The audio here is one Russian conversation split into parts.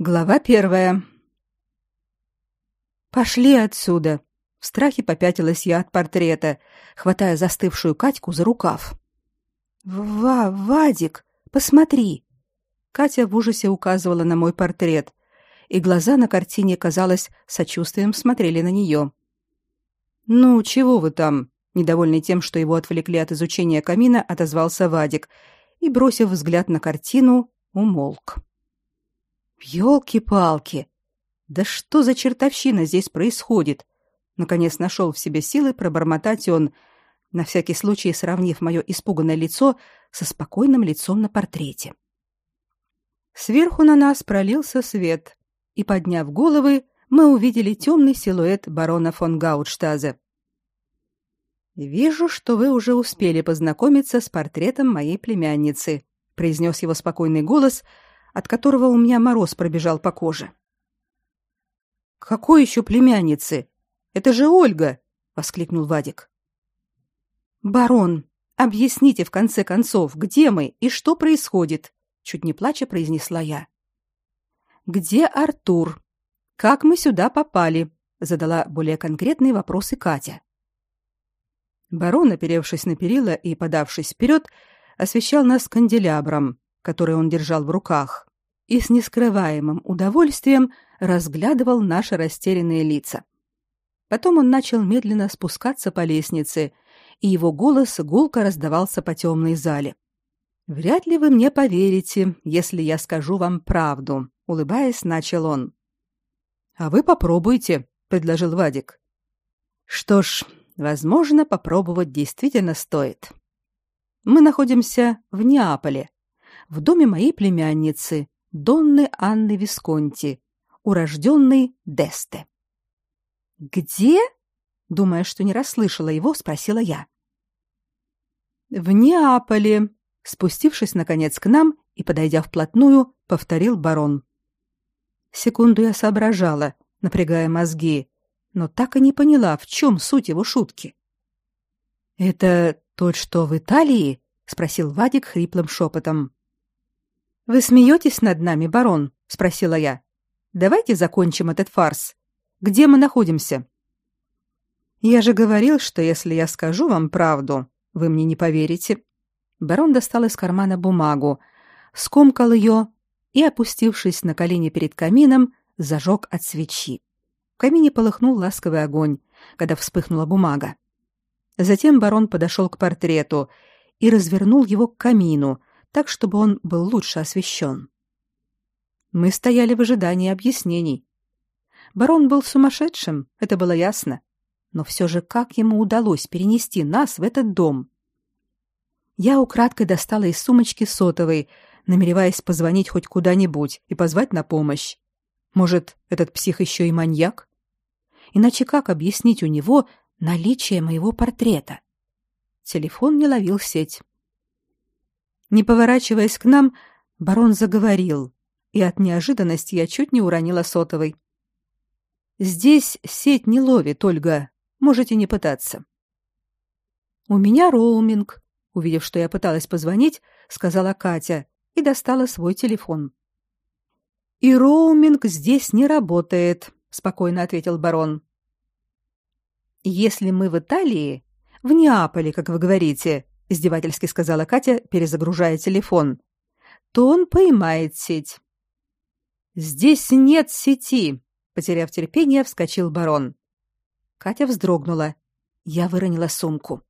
Глава первая. Пошли отсюда. В страхе попятилась я от портрета, хватая застывшую Катьку за рукав. Ва, Вадик, посмотри. Катя в ужасе указывала на мой портрет, и глаза на картине, казалось, сочувствием смотрели на нее. Ну, чего вы там? Недовольный тем, что его отвлекли от изучения камина, отозвался Вадик и, бросив взгляд на картину, умолк. Ёлки-палки! Да что за чертовщина здесь происходит? Наконец нашел в себе силы пробормотать он, на всякий случай сравнив мое испуганное лицо со спокойным лицом на портрете. Сверху на нас пролился свет, и, подняв головы, мы увидели темный силуэт барона фон Гаутштазе. «Вижу, что вы уже успели познакомиться с портретом моей племянницы», произнес его спокойный голос — от которого у меня мороз пробежал по коже. Какой еще племянницы? Это же Ольга, воскликнул Вадик. Барон, объясните в конце концов, где мы и что происходит, чуть не плача произнесла я. Где Артур? Как мы сюда попали? задала более конкретные вопросы Катя. Барон, оперевшись на перила и подавшись вперед, освещал нас канделябром, который он держал в руках, и с нескрываемым удовольствием разглядывал наши растерянные лица. Потом он начал медленно спускаться по лестнице, и его голос гулко раздавался по темной зале. Вряд ли вы мне поверите, если я скажу вам правду, улыбаясь, начал он. А вы попробуйте, предложил Вадик. Что ж, возможно, попробовать действительно стоит. Мы находимся в Неаполе, в доме моей племянницы, Донны Анны Висконти, урожденной Десте. «Где?» — думая, что не расслышала его, спросила я. «В Неаполе», — спустившись, наконец, к нам и подойдя вплотную, повторил барон. Секунду я соображала, напрягая мозги, но так и не поняла, в чем суть его шутки. «Это тот, что в Италии?» — спросил Вадик хриплым шепотом. Вы смеетесь над нами, барон? спросила я. Давайте закончим этот фарс. Где мы находимся? Я же говорил, что если я скажу вам правду, вы мне не поверите. Барон достал из кармана бумагу, скомкал ее и, опустившись на колени перед камином, зажег от свечи. В камине полыхнул ласковый огонь, когда вспыхнула бумага. Затем барон подошел к портрету и развернул его к камину, так, чтобы он был лучше освещен. Мы стояли в ожидании объяснений. Барон был сумасшедшим, это было ясно. Но все же как ему удалось перенести нас в этот дом? Я украдкой достала из сумочки сотовый, намереваясь позвонить хоть куда-нибудь и позвать на помощь. Может, этот псих еще и маньяк? Иначе как объяснить у него наличие моего портрета? Телефон не ловил сеть. Не поворачиваясь к нам, барон заговорил, и от неожиданности я чуть не уронила сотовый. Здесь сеть не ловит, Ольга. Можете не пытаться. У меня роуминг, увидев, что я пыталась позвонить, сказала Катя и достала свой телефон. И роуминг здесь не работает, спокойно ответил барон. Если мы в Италии, в Неаполе, как вы говорите, издевательски сказала Катя, перезагружая телефон. То он поймает сеть. Здесь нет сети, потеряв терпение, вскочил барон. Катя вздрогнула. Я выронила сумку.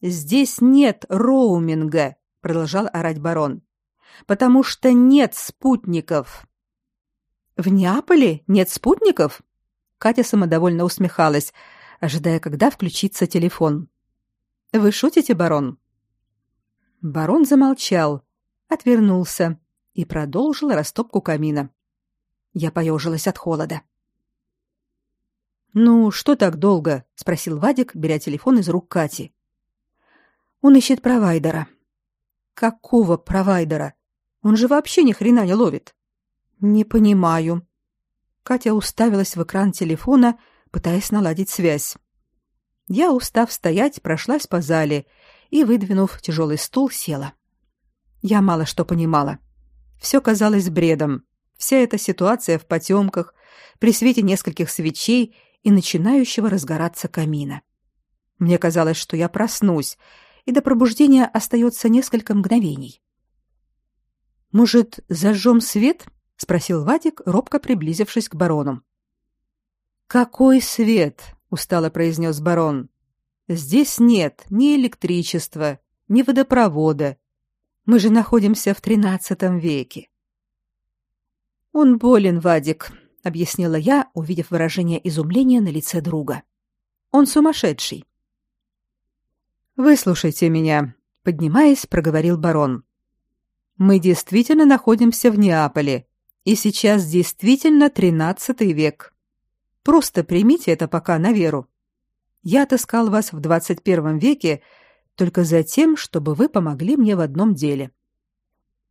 Здесь нет роуминга, продолжал орать барон. Потому что нет спутников. В Неаполе нет спутников? Катя самодовольно усмехалась, ожидая, когда включится телефон. Вы шутите, барон? Барон замолчал, отвернулся и продолжил растопку камина. Я поежилась от холода. Ну, что так долго? спросил Вадик, беря телефон из рук Кати. Он ищет провайдера. Какого провайдера? Он же вообще ни хрена не ловит. Не понимаю. Катя уставилась в экран телефона, пытаясь наладить связь. Я, устав стоять, прошлась по зале и, выдвинув тяжелый стул, села. Я мало что понимала. Все казалось бредом. Вся эта ситуация в потемках, при свете нескольких свечей и начинающего разгораться камина. Мне казалось, что я проснусь, и до пробуждения остается несколько мгновений. Может, зажжем свет? спросил Вадик, робко приблизившись к барону. Какой свет? устало произнес барон. Здесь нет ни электричества, ни водопровода. Мы же находимся в тринадцатом веке. Он болен, Вадик, объяснила я, увидев выражение изумления на лице друга. Он сумасшедший. Выслушайте меня, поднимаясь, проговорил барон. Мы действительно находимся в Неаполе, и сейчас действительно тринадцатый век. Просто примите это пока на веру. Я отыскал вас в двадцать первом веке только за тем, чтобы вы помогли мне в одном деле.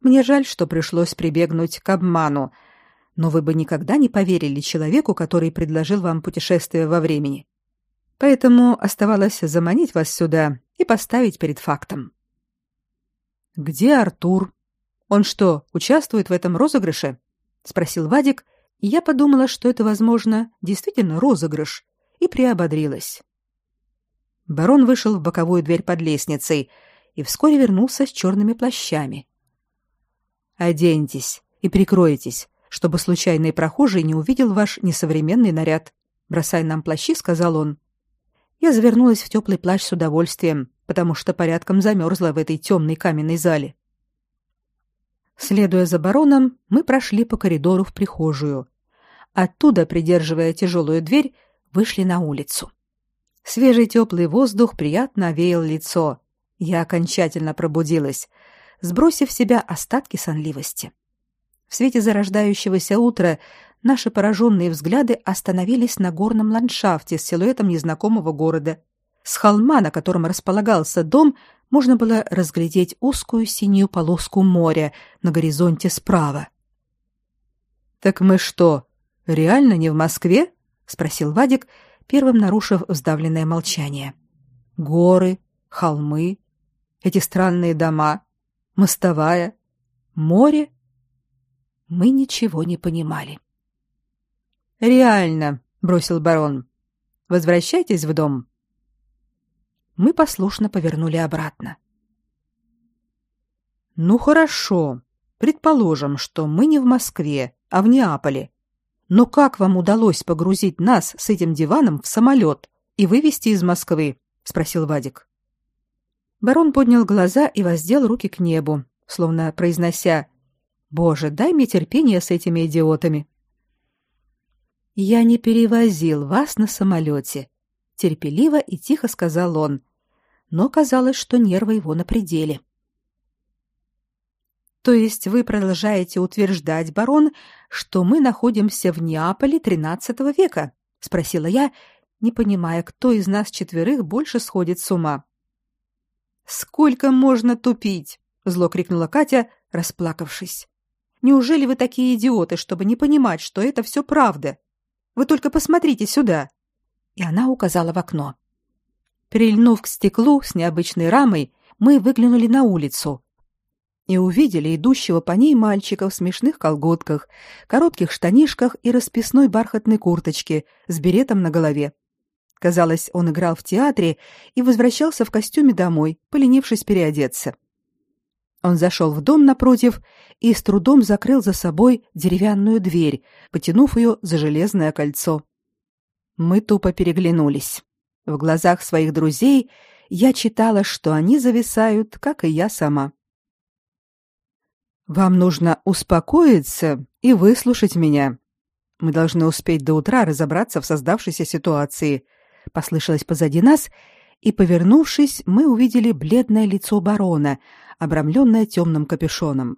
Мне жаль, что пришлось прибегнуть к обману, но вы бы никогда не поверили человеку, который предложил вам путешествие во времени. Поэтому оставалось заманить вас сюда и поставить перед фактом. Где Артур? Он что, участвует в этом розыгрыше? спросил Вадик, и я подумала, что это, возможно, действительно розыгрыш, и приободрилась. Барон вышел в боковую дверь под лестницей и вскоре вернулся с черными плащами. Оденьтесь и прикройтесь, чтобы случайный прохожий не увидел ваш несовременный наряд. Бросай нам плащи, сказал он. Я завернулась в теплый плащ с удовольствием, потому что порядком замерзла в этой темной каменной зале. Следуя за бароном, мы прошли по коридору в прихожую. Оттуда, придерживая тяжелую дверь, вышли на улицу. Свежий теплый воздух приятно овеял лицо. Я окончательно пробудилась, сбросив в себя остатки сонливости. В свете зарождающегося утра наши пораженные взгляды остановились на горном ландшафте с силуэтом незнакомого города. С холма, на котором располагался дом, можно было разглядеть узкую синюю полоску моря на горизонте справа. Так мы что, реально не в Москве? спросил Вадик, первым нарушив вздавленное молчание. Горы, холмы, эти странные дома, мостовая, море. Мы ничего не понимали. Реально, бросил барон. Возвращайтесь в дом. Мы послушно повернули обратно. Ну хорошо. Предположим, что мы не в Москве, а в Неаполе. Но как вам удалось погрузить нас с этим диваном в самолет и вывести из Москвы? спросил Вадик. Барон поднял глаза и воздел руки к небу, словно произнося: "Боже, дай мне терпение с этими идиотами". Я не перевозил вас на самолете», — терпеливо и тихо сказал он. Но казалось, что нервы его на пределе. То есть вы продолжаете утверждать, барон, что мы находимся в Неаполе XIII века? спросила я, не понимая, кто из нас четверых больше сходит с ума. Сколько можно тупить? зло крикнула Катя, расплакавшись. Неужели вы такие идиоты, чтобы не понимать, что это все правда? Вы только посмотрите сюда. И она указала в окно. Прильнув к стеклу с необычной рамой, мы выглянули на улицу и увидели идущего по ней мальчика в смешных колготках, коротких штанишках и расписной бархатной курточке с беретом на голове. Казалось, он играл в театре и возвращался в костюме домой, поленившись переодеться. Он зашел в дом напротив и с трудом закрыл за собой деревянную дверь, потянув ее за железное кольцо. Мы тупо переглянулись. В глазах своих друзей я читала, что они зависают, как и я сама. Вам нужно успокоиться и выслушать меня. Мы должны успеть до утра разобраться в создавшейся ситуации, послышалось позади нас, и повернувшись, мы увидели бледное лицо барона, обрамленное темным капюшоном.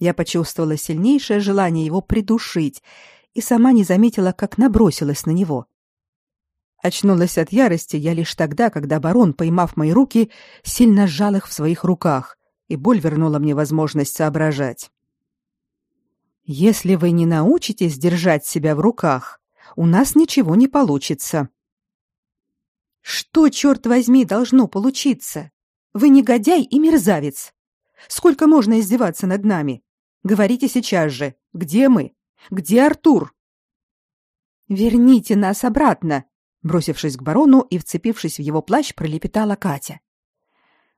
Я почувствовала сильнейшее желание его придушить и сама не заметила, как набросилась на него. Очнулась от ярости я лишь тогда, когда барон, поймав мои руки, сильно сжал их в своих руках, и боль вернула мне возможность соображать. Если вы не научитесь держать себя в руках, у нас ничего не получится, что, черт возьми, должно получиться? Вы негодяй и мерзавец. Сколько можно издеваться над нами? Говорите сейчас же, Где мы? Где Артур? Верните нас обратно, бросившись к барону и вцепившись в его плащ, пролепетала Катя.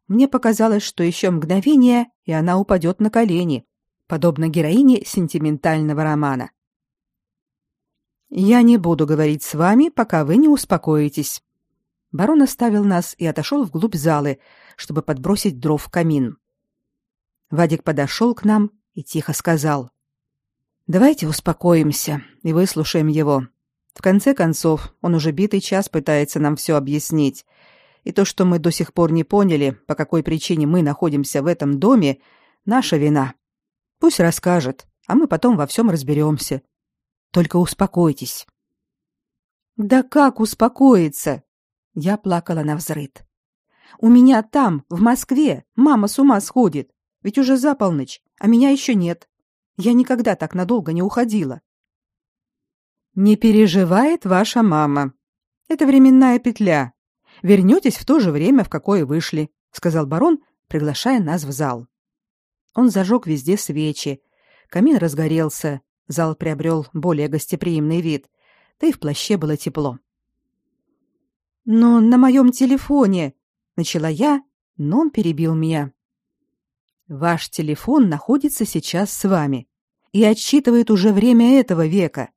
Мне показалось, что еще мгновение, и она упадет на колени, подобно героине сентиментального романа. Я не буду говорить с вами, пока вы не успокоитесь. Барон оставил нас и отошел вглубь залы, чтобы подбросить дров в камин. Вадик подошел к нам и тихо сказал: "Давайте успокоимся и выслушаем его. В конце концов, он уже битый час пытается нам все объяснить. И то, что мы до сих пор не поняли, по какой причине мы находимся в этом доме, наша вина. Пусть расскажет, а мы потом во всем разберемся. Только успокойтесь. Да как успокоиться? Я плакала на взрыд. У меня там, в Москве, мама с ума сходит. Ведь уже за полночь, а меня еще нет. Я никогда так надолго не уходила. Не переживает ваша мама. Это временная петля. Вернетесь в то же время, в какое вышли, сказал барон, приглашая нас в зал. Он зажег везде свечи. Камин разгорелся, зал приобрел более гостеприимный вид, да и в плаще было тепло. «Но на моем телефоне...» — начала я, но он перебил меня. «Ваш телефон находится сейчас с вами и отсчитывает уже время этого века.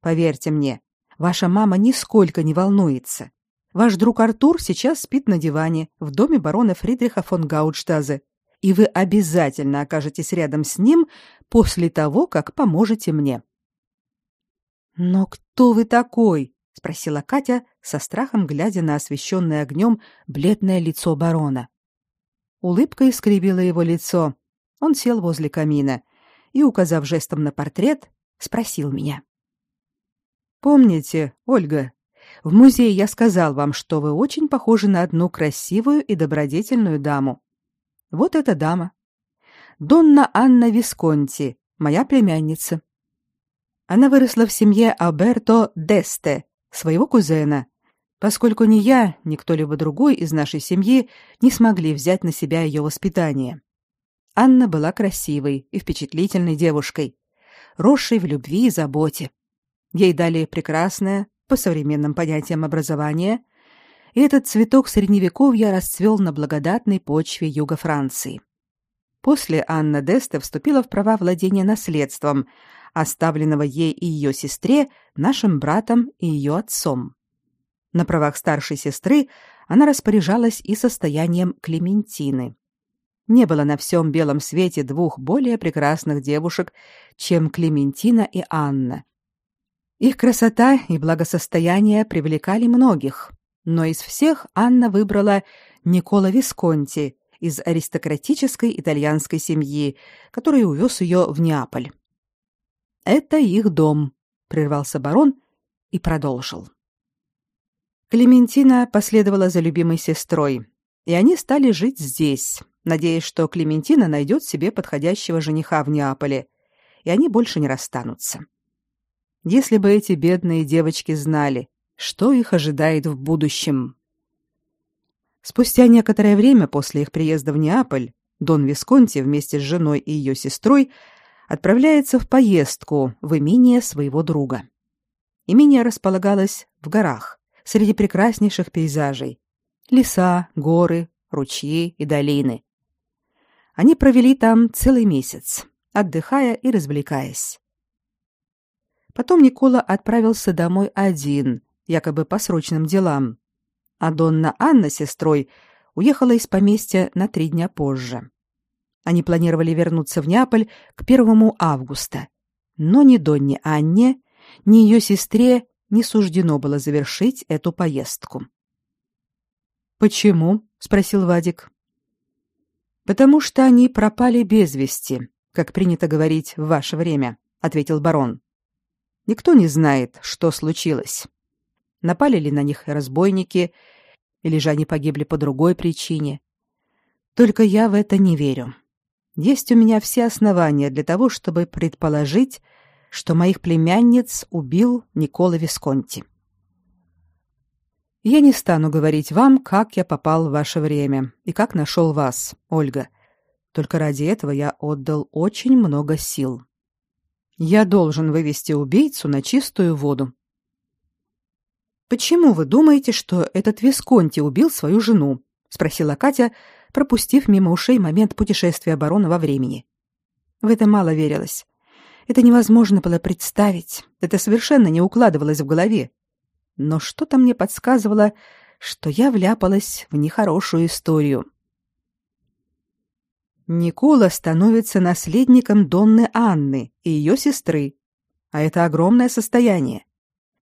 Поверьте мне, ваша мама нисколько не волнуется. Ваш друг Артур сейчас спит на диване в доме барона Фридриха фон Гаудштазе, и вы обязательно окажетесь рядом с ним после того, как поможете мне. Но кто вы такой? спросила Катя, со страхом глядя на освещенное огнем бледное лицо барона. Улыбка искривила его лицо. Он сел возле камина и, указав жестом на портрет, спросил меня: Помните, Ольга, в музее я сказал вам, что вы очень похожи на одну красивую и добродетельную даму. Вот эта дама. Донна Анна Висконти, моя племянница. Она выросла в семье Аберто Десте, своего кузена, поскольку ни я, ни кто-либо другой из нашей семьи не смогли взять на себя ее воспитание. Анна была красивой и впечатлительной девушкой, росшей в любви и заботе. Ей дали прекрасное, по современным понятиям, образование, и этот цветок средневековья расцвел на благодатной почве юга Франции. После Анна Десте вступила в права владения наследством, оставленного ей и ее сестре, нашим братом и ее отцом. На правах старшей сестры она распоряжалась и состоянием Клементины. Не было на всем белом свете двух более прекрасных девушек, чем Клементина и Анна, их красота и благосостояние привлекали многих, но из всех Анна выбрала Никола Висконти из аристократической итальянской семьи, который увез ее в Неаполь. Это их дом, прервался барон и продолжил. Клементина последовала за любимой сестрой, и они стали жить здесь, надеясь, что Клементина найдет себе подходящего жениха в Неаполе, и они больше не расстанутся. Если бы эти бедные девочки знали, что их ожидает в будущем. Спустя некоторое время после их приезда в Неаполь Дон Висконти вместе с женой и ее сестрой отправляется в поездку в имение своего друга. Имение располагалось в горах, среди прекраснейших пейзажей: леса, горы, ручьи и долины. Они провели там целый месяц, отдыхая и развлекаясь. Потом Никола отправился домой один, якобы по срочным делам. А Донна Анна с сестрой уехала из поместья на три дня позже. Они планировали вернуться в Неаполь к первому августа. Но ни Донне Анне, ни ее сестре не суждено было завершить эту поездку. «Почему?» — спросил Вадик. «Потому что они пропали без вести, как принято говорить в ваше время», — ответил барон. Никто не знает, что случилось. Напали ли на них разбойники, или же они погибли по другой причине. Только я в это не верю. Есть у меня все основания для того, чтобы предположить, что моих племянниц убил Никола Висконти. Я не стану говорить вам, как я попал в ваше время и как нашел вас, Ольга. Только ради этого я отдал очень много сил. Я должен вывести убийцу на чистую воду. Почему вы думаете, что этот Висконти убил свою жену? спросила Катя, пропустив мимо ушей момент путешествия барона во времени. В это мало верилось. Это невозможно было представить. Это совершенно не укладывалось в голове. Но что-то мне подсказывало, что я вляпалась в нехорошую историю. Никола становится наследником Донны Анны и ее сестры. А это огромное состояние.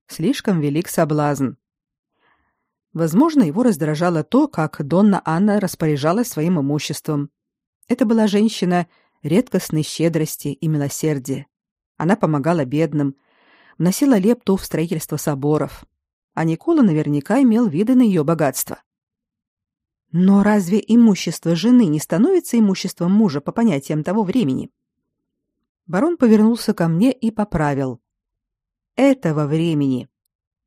Слишком велик соблазн. Возможно, его раздражало то, как Донна Анна распоряжалась своим имуществом. Это была женщина редкостной щедрости и милосердия. Она помогала бедным, вносила лепту в строительство соборов. А Никола наверняка имел виды на ее богатство. Но разве имущество жены не становится имуществом мужа по понятиям того времени? Барон повернулся ко мне и поправил. Этого времени.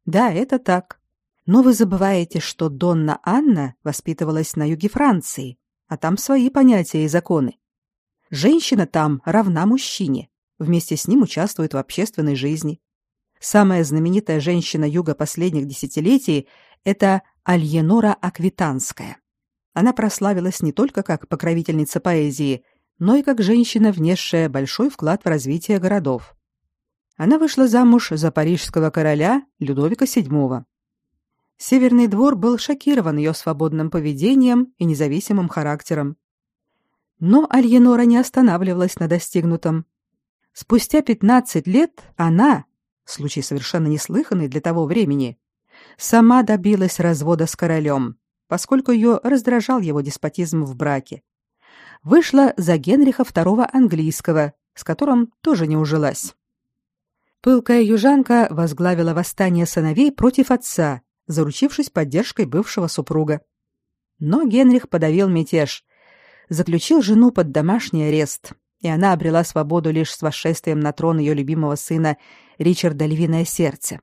Да, это так. Но вы забываете, что Донна Анна воспитывалась на юге Франции, а там свои понятия и законы. Женщина там равна мужчине, вместе с ним участвует в общественной жизни. Самая знаменитая женщина юга последних десятилетий это Альенора Аквитанская. Она прославилась не только как покровительница поэзии, но и как женщина, внесшая большой вклад в развитие городов. Она вышла замуж за парижского короля Людовика VII. Северный двор был шокирован ее свободным поведением и независимым характером. Но Альенора не останавливалась на достигнутом. Спустя 15 лет она, случай совершенно неслыханный для того времени, сама добилась развода с королем поскольку ее раздражал его деспотизм в браке. Вышла за Генриха II английского, с которым тоже не ужилась. Пылкая южанка возглавила восстание сыновей против отца, заручившись поддержкой бывшего супруга. Но Генрих подавил мятеж, заключил жену под домашний арест, и она обрела свободу лишь с восшествием на трон ее любимого сына Ричарда Львиное сердце.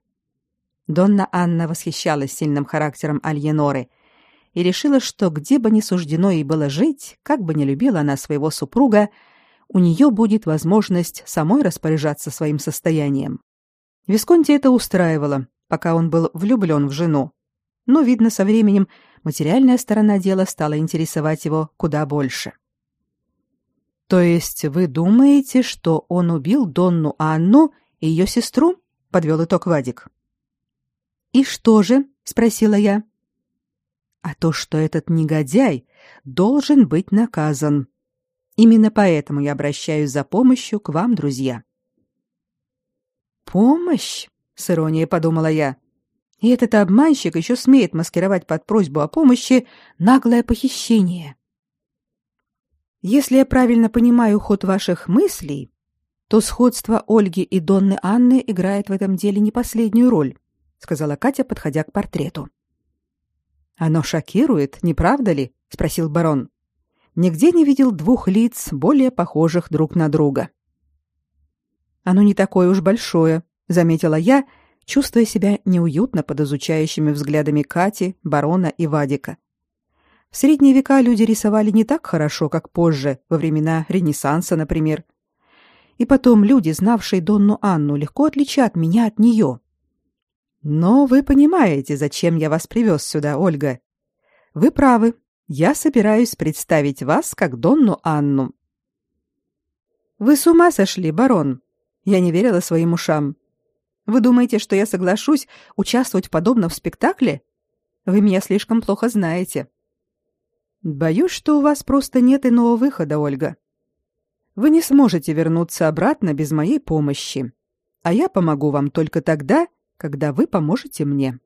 Донна Анна восхищалась сильным характером Альеноры и решила, что где бы ни суждено ей было жить, как бы ни любила она своего супруга, у нее будет возможность самой распоряжаться своим состоянием. Висконти это устраивало, пока он был влюблен в жену. Но, видно, со временем материальная сторона дела стала интересовать его куда больше. То есть вы думаете, что он убил Донну Анну и ее сестру? подвел итог Вадик. И что же? спросила я а то, что этот негодяй должен быть наказан. Именно поэтому я обращаюсь за помощью к вам, друзья. Помощь, с иронией подумала я. И этот обманщик еще смеет маскировать под просьбу о помощи наглое похищение. Если я правильно понимаю ход ваших мыслей, то сходство Ольги и Донны Анны играет в этом деле не последнюю роль, сказала Катя, подходя к портрету. Оно шокирует, не правда ли? спросил барон. Нигде не видел двух лиц более похожих друг на друга. Оно не такое уж большое, заметила я, чувствуя себя неуютно под изучающими взглядами Кати, барона и Вадика. В средние века люди рисовали не так хорошо, как позже, во времена Ренессанса, например. И потом люди, знавшие Донну Анну, легко отличат меня от нее. Но вы понимаете, зачем я вас привез сюда, Ольга. Вы правы. Я собираюсь представить вас как Донну Анну. Вы с ума сошли, барон? Я не верила своим ушам. Вы думаете, что я соглашусь участвовать в подобном спектакле? Вы меня слишком плохо знаете. Боюсь, что у вас просто нет иного выхода, Ольга. Вы не сможете вернуться обратно без моей помощи. А я помогу вам только тогда, когда вы поможете мне.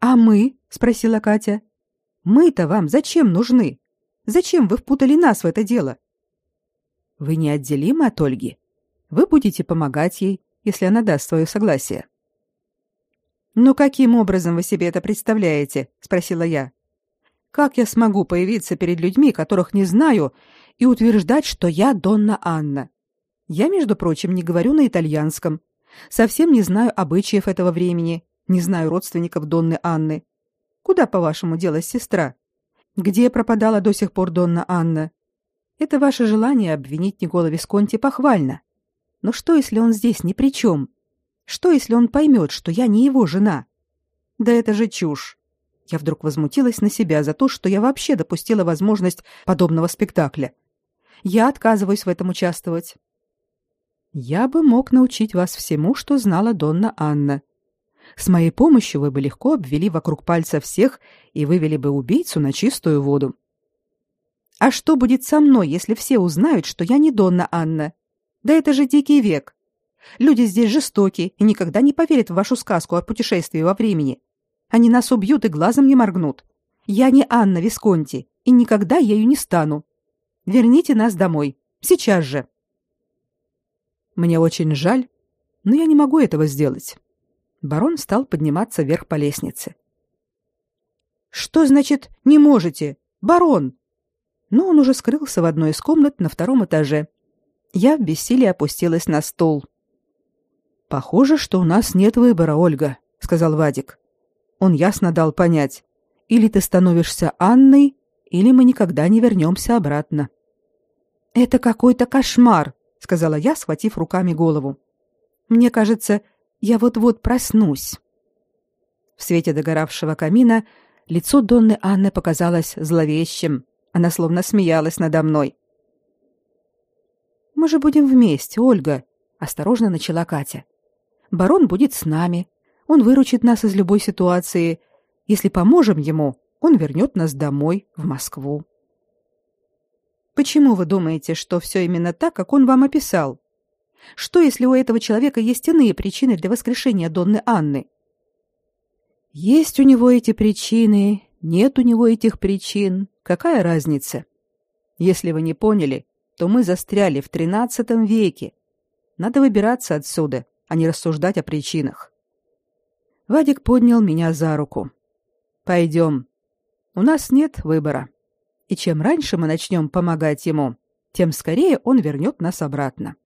А мы? спросила Катя. Мы-то вам зачем нужны? Зачем вы впутали нас в это дело? Вы неотделимы от Ольги. Вы будете помогать ей, если она даст свое согласие. Но каким образом вы себе это представляете? спросила я. Как я смогу появиться перед людьми, которых не знаю, и утверждать, что я Донна Анна? Я, между прочим, не говорю на итальянском. Совсем не знаю обычаев этого времени, не знаю родственников Донны Анны. Куда, по-вашему, делась сестра? Где пропадала до сих пор Донна Анна? Это ваше желание обвинить Никола Висконти похвально. Но что, если он здесь ни при чем? Что, если он поймет, что я не его жена? Да это же чушь. Я вдруг возмутилась на себя за то, что я вообще допустила возможность подобного спектакля. Я отказываюсь в этом участвовать. Я бы мог научить вас всему, что знала Донна Анна. С моей помощью вы бы легко обвели вокруг пальца всех и вывели бы убийцу на чистую воду. А что будет со мной, если все узнают, что я не Донна Анна? Да это же дикий век. Люди здесь жестоки и никогда не поверят в вашу сказку о путешествии во времени. Они нас убьют и глазом не моргнут. Я не Анна Висконти и никогда ею не стану. Верните нас домой. Сейчас же. Мне очень жаль, но я не могу этого сделать. Барон стал подниматься вверх по лестнице. Что значит не можете, барон? Но он уже скрылся в одной из комнат на втором этаже. Я в бессилии опустилась на стул. Похоже, что у нас нет выбора, Ольга, сказал Вадик. Он ясно дал понять: или ты становишься Анной, или мы никогда не вернемся обратно. Это какой-то кошмар, сказала я, схватив руками голову. Мне кажется, я вот-вот проснусь. В свете догоравшего камина лицо Донны Анны показалось зловещим. Она словно смеялась надо мной. Мы же будем вместе, Ольга, осторожно начала Катя. Барон будет с нами. Он выручит нас из любой ситуации. Если поможем ему, он вернет нас домой, в Москву. Почему вы думаете, что все именно так, как он вам описал? Что, если у этого человека есть иные причины для воскрешения Донны Анны? Есть у него эти причины, нет у него этих причин. Какая разница? Если вы не поняли, то мы застряли в тринадцатом веке. Надо выбираться отсюда а не рассуждать о причинах. Вадик поднял меня за руку. Пойдем. У нас нет выбора. И чем раньше мы начнем помогать ему, тем скорее он вернет нас обратно.